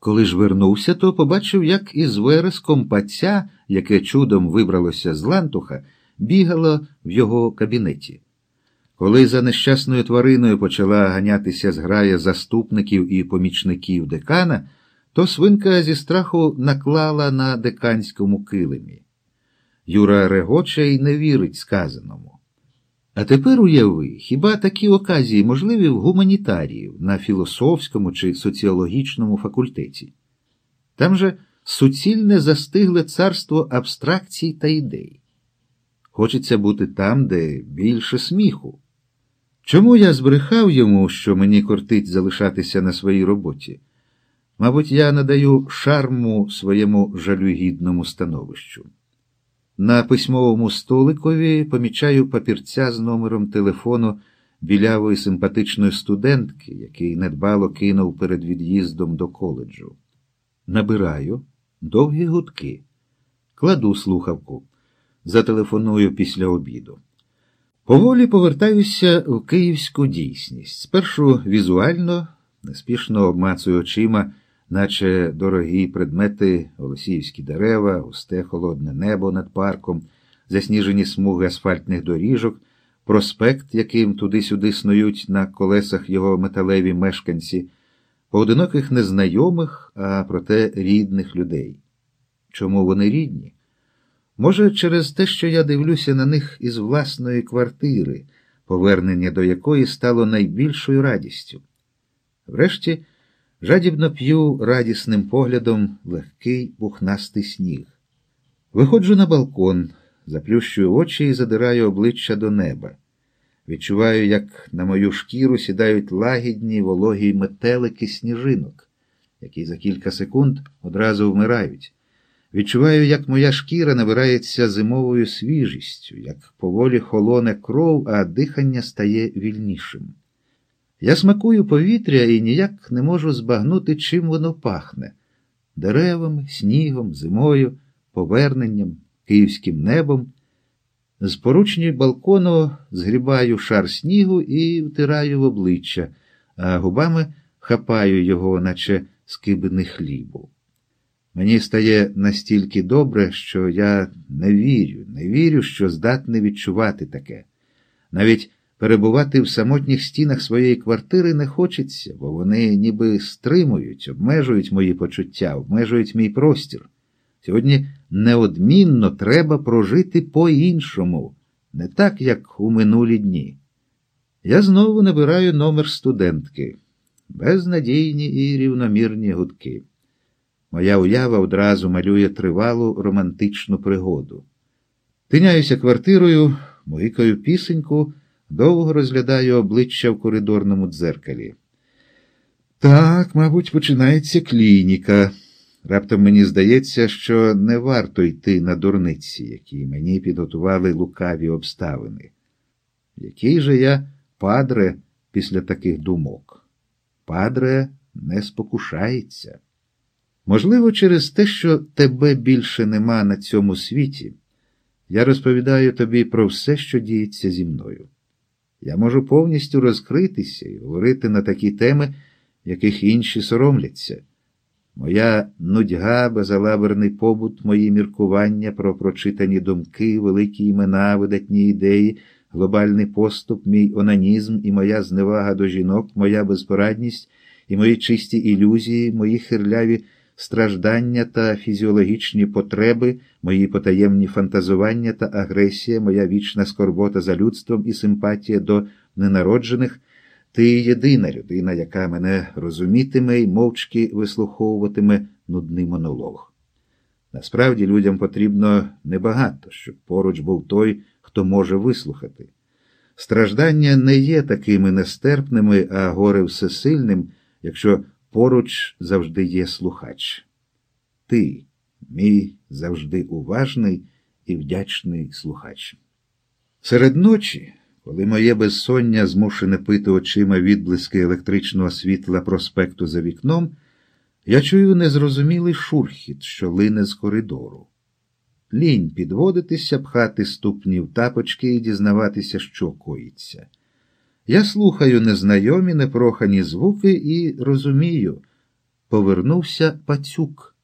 Коли ж вернувся, то побачив, як із вереском паця, яке чудом вибралося з лантуха, бігало в його кабінеті. Коли за нещасною твариною почала ганятися зграя заступників і помічників декана, то свинка зі страху наклала на деканському килимі. Юра регоче й не вірить сказаному. А тепер уяви, хіба такі оказії можливі в гуманітаріїв на філософському чи соціологічному факультеті? Там же суцільне застигле царство абстракцій та ідей. Хочеться бути там, де більше сміху. Чому я збрехав йому, що мені кортить залишатися на своїй роботі? Мабуть, я надаю шарму своєму жалюгідному становищу. На письмовому столикові помічаю папірця з номером телефону білявої симпатичної студентки, який недбало кинув перед від'їздом до коледжу. Набираю довгі гудки, кладу слухавку, зателефоную після обіду. Поволі повертаюся в київську дійсність. Спершу візуально, неспішно обмацую очима наче дорогі предмети, олесіївські дерева, густе холодне небо над парком, засніжені смуги асфальтних доріжок, проспект, яким туди-сюди снують на колесах його металеві мешканці, поодиноких незнайомих, а проте рідних людей. Чому вони рідні? Може, через те, що я дивлюся на них із власної квартири, повернення до якої стало найбільшою радістю. Врешті, Жадібно п'ю радісним поглядом легкий пухнастий сніг. Виходжу на балкон, заплющую очі і задираю обличчя до неба. Відчуваю, як на мою шкіру сідають лагідні вологі метелики сніжинок, які за кілька секунд одразу вмирають. Відчуваю, як моя шкіра набирається зимовою свіжістю, як поволі холоне кров, а дихання стає вільнішим. Я смакую повітря і ніяк не можу збагнути, чим воно пахне деревами, снігом, зимою, поверненням, київським небом. З поручні балкону згрібаю шар снігу і втираю в обличчя, а губами хапаю його, наче скибини хлібу. Мені стає настільки добре, що я не вірю, не вірю, що здатний відчувати таке. Навіть Перебувати в самотніх стінах своєї квартири не хочеться, бо вони ніби стримують, обмежують мої почуття, обмежують мій простір. Сьогодні неодмінно треба прожити по-іншому, не так, як у минулі дні. Я знову набираю номер студентки, безнадійні і рівномірні гудки. Моя уява одразу малює тривалу романтичну пригоду. Тиняюся квартирою, муїкаю пісеньку. Довго розглядаю обличчя в коридорному дзеркалі. Так, мабуть, починається клініка. Раптом мені здається, що не варто йти на дурниці, які мені підготували лукаві обставини. Який же я падре після таких думок? Падре не спокушається. Можливо, через те, що тебе більше нема на цьому світі, я розповідаю тобі про все, що діється зі мною. Я можу повністю розкритися і говорити на такі теми, яких інші соромляться. Моя нудьга, безалаберний побут, мої міркування про прочитані думки, великі імена, видатні ідеї, глобальний поступ, мій онанізм і моя зневага до жінок, моя безпорадність і мої чисті ілюзії, мої хирляві страждання та фізіологічні потреби, мої потаємні фантазування та агресія, моя вічна скорбота за людством і симпатія до ненароджених, ти єдина людина, яка мене розумітиме і мовчки вислуховуватиме нудний монолог. Насправді людям потрібно небагато, щоб поруч був той, хто може вислухати. Страждання не є такими нестерпними, а горе всесильним, якщо поруч завжди є слухач. Ти, мій завжди уважний і вдячний слухач. Серед ночі, коли моє безсоння змушене пити очима відблиски електричного світла проспекту за вікном, я чую незрозумілий шурхіт, що лине з коридору. Лінь підводитися, пхати ступні в тапочки і дізнаватися, що коїться. Я слухаю незнайомі, непрохані звуки і розумію, повернувся пацюк.